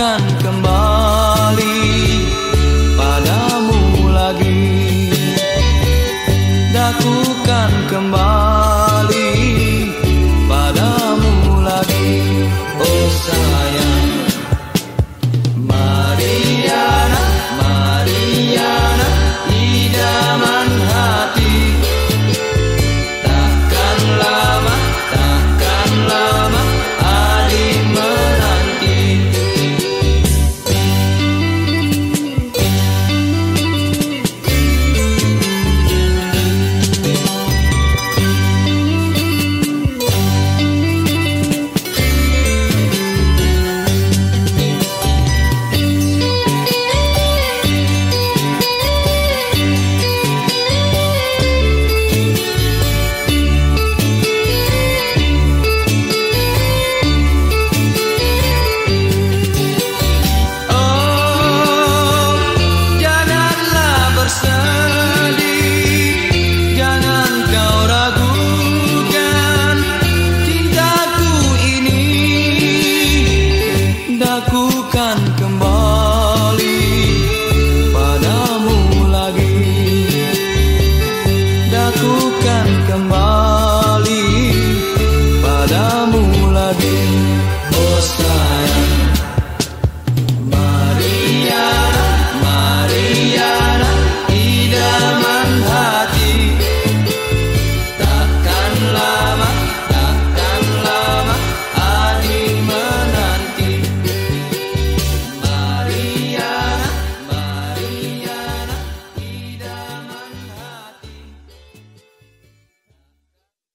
akan kembali padamu lagi. Dakukan kembali